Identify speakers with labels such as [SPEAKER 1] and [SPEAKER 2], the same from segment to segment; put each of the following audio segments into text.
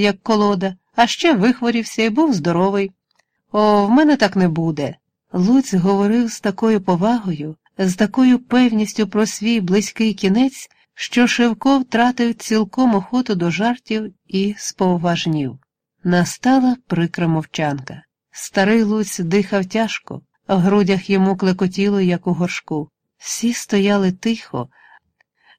[SPEAKER 1] як колода, а ще вихворівся і був здоровий. О, в мене так не буде. Луць говорив з такою повагою, з такою певністю про свій близький кінець, що Шевко втратив цілком охоту до жартів і споважнів. Настала прикра мовчанка. Старий Луць дихав тяжко, в грудях йому клекотіло, як у горшку. Всі стояли тихо,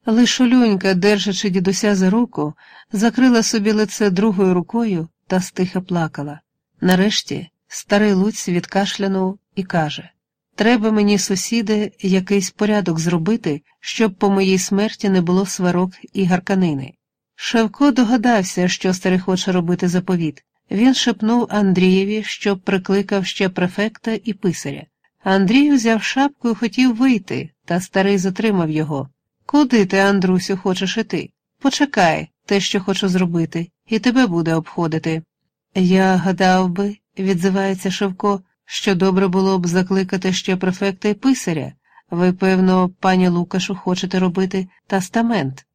[SPEAKER 1] лиш Олюнька, держачи дідуся за руку, закрила собі лице другою рукою та стиха плакала. Нарешті старий Луць відкашлянув і каже Треба мені, сусіде, якийсь порядок зробити, щоб по моїй смерті не було сварок і гарканини. Шевко догадався, що старий хоче робити заповіт. Він шепнув Андрієві, щоб прикликав ще префекта і писаря. Андрій взяв шапку і хотів вийти, та старий затримав його. Куди ти, Андрусю, хочеш іти? Почекай, те, що хочу зробити, і тебе буде обходити. Я гадав би, відзивається Шевко, що добре було б закликати ще префекта і писаря. Ви, певно, пані Лукашу, хочете робити тестамент.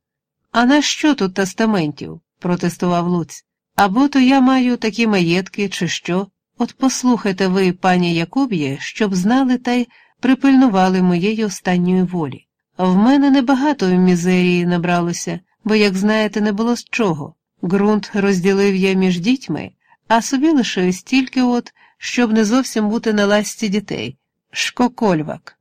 [SPEAKER 1] А на що тут тестаментів? протестував Луць. Або то я маю такі маєтки, чи що. От послухайте ви, пані Якуб'є, щоб знали та й припильнували моєї останньої волі. В мене небагато в мізерії набралося, бо, як знаєте, не було з чого. Ґрунт розділив я між дітьми, а собі лишив стільки от, щоб не зовсім бути на ласті дітей. Шкокольвак.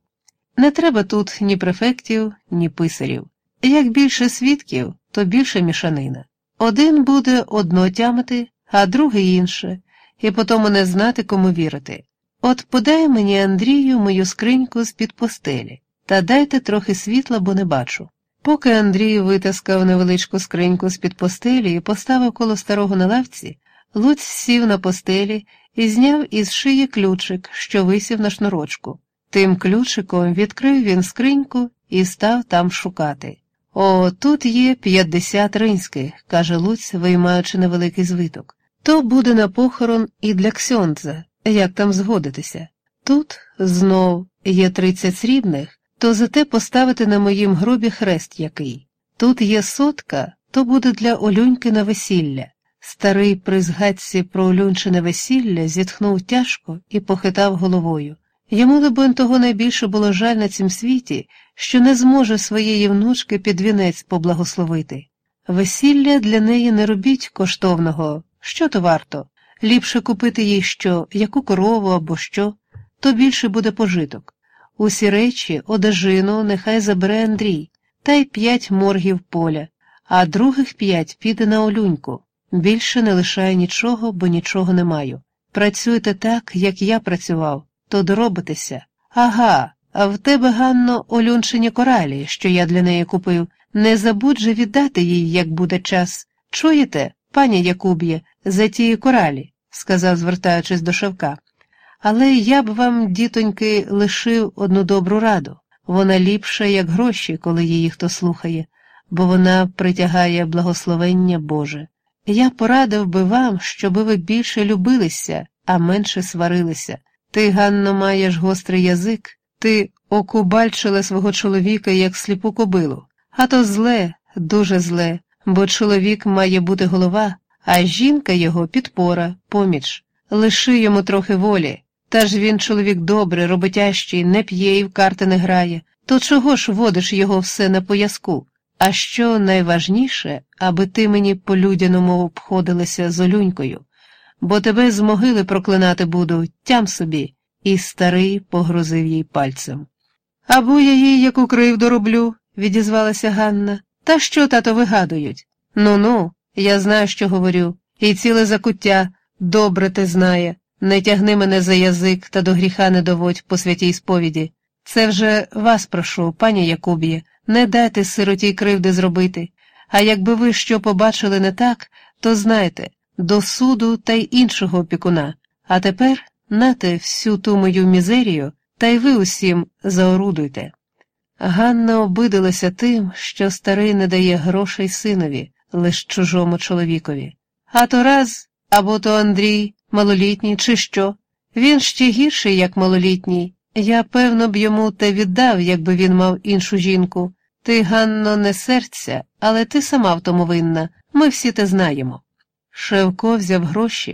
[SPEAKER 1] Не треба тут ні префектів, ні писарів. Як більше свідків, то більше мішанина. Один буде одно тямити, а другий інше, і потому не знати, кому вірити. От подай мені, Андрію, мою скриньку з-під постелі, та дайте трохи світла, бо не бачу. Поки Андрій витаскав невеличку скриньку з-під постелі і поставив коло старого на лавці, Луць сів на постелі і зняв із шиї ключик, що висів на шнурочку. Тим ключиком відкрив він скриньку і став там шукати. О, тут є п'ятдесят ринських, каже Луць, виймаючи невеликий звиток. То буде на похорон і для Ксьондза, як там згодитися. Тут знов є тридцять срібних, то зате поставити на моїм гробі хрест який. Тут є сотка, то буде для Олюньки на весілля. Старий при згадці про Олюнчине весілля зітхнув тяжко і похитав головою. Йому, либонь, того найбільше було жаль на цім світі, що не зможе своєї внучки під вінець поблагословити. Весілля для неї не робіть коштовного, що то варто, ліпше купити їй що, яку корову або що, то більше буде пожиток. Усі речі, одежину нехай забере Андрій, та й п'ять моргів поля, а других п'ять піде на олюньку. Більше не лишаю нічого, бо нічого не маю. Працюйте так, як я працював, то доробитеся. Ага, а в тебе, Ганно, олюнчині коралі, що я для неї купив. Не забудь же віддати їй, як буде час. Чуєте, пані Якуб'є, за тії коралі, сказав, звертаючись до Шевка. Але я б вам, дітоньки, лишив одну добру раду. Вона ліпша, як гроші, коли її хто слухає, бо вона притягає благословення Боже. Я порадив би вам, щоби ви більше любилися, а менше сварилися. Ти, Ганно, маєш гострий язик, ти окубальчила свого чоловіка, як сліпу кобилу. А то зле, дуже зле, бо чоловік має бути голова, а жінка його підпора, поміч. Лиши йому трохи волі. Та ж він чоловік добрий, роботящий, не п'є і в карти не грає. То чого ж водиш його все на поязку? А що найважніше, аби ти мені по людяному обходилася з Олюнькою, бо тебе з могили проклинати буду, тям собі, і старий погрозив їй пальцем. Або я їй яку кривду роблю, відізвалася Ганна. Та що, тато, вигадують? Ну ну, я знаю, що говорю, і ціле закуття добре те знає. Не тягни мене за язик та до гріха не доводь по святій сповіді. Це вже вас прошу, пані Якуб'є, не дайте сиротій кривди зробити. А якби ви що побачили не так, то знайте до суду та й іншого опікуна. А тепер нате всю ту мою мізерію, та й ви усім заорудуйте. Ганна обидилася тим, що старий не дає грошей синові, лиш чужому чоловікові. А то раз, або то Андрій, малолітній, чи що. Він ще гірший, як малолітній. Я, певно, б йому те віддав, якби він мав іншу жінку. Ти, Ганно, не серця, але ти сама в тому винна, ми всі те знаємо. Шевко взяв гроші.